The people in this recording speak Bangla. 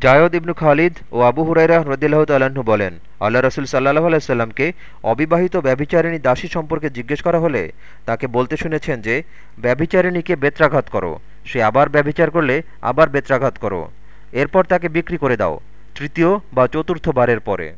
জায়দ ইবনু খালিদ ও আবু হুরাইরা রদিল্লাহ তাল্লাহ্ন বলেন, আল্লাহ রসুল সাল্লাহ আলাইসাল্লামকে অবিবাহিত ব্যভিচারিণী দাসী সম্পর্কে জিজ্ঞেস করা হলে তাকে বলতে শুনেছেন যে, ব্যভিচারিণীকে বেত্রাঘাত করো। সে আবার ব্যভিচার করলে আবার বেত্রাঘাত করো। এরপর তাকে বিক্রি করে দাও, তৃতীয় বা চতুর্থ বারের পরে।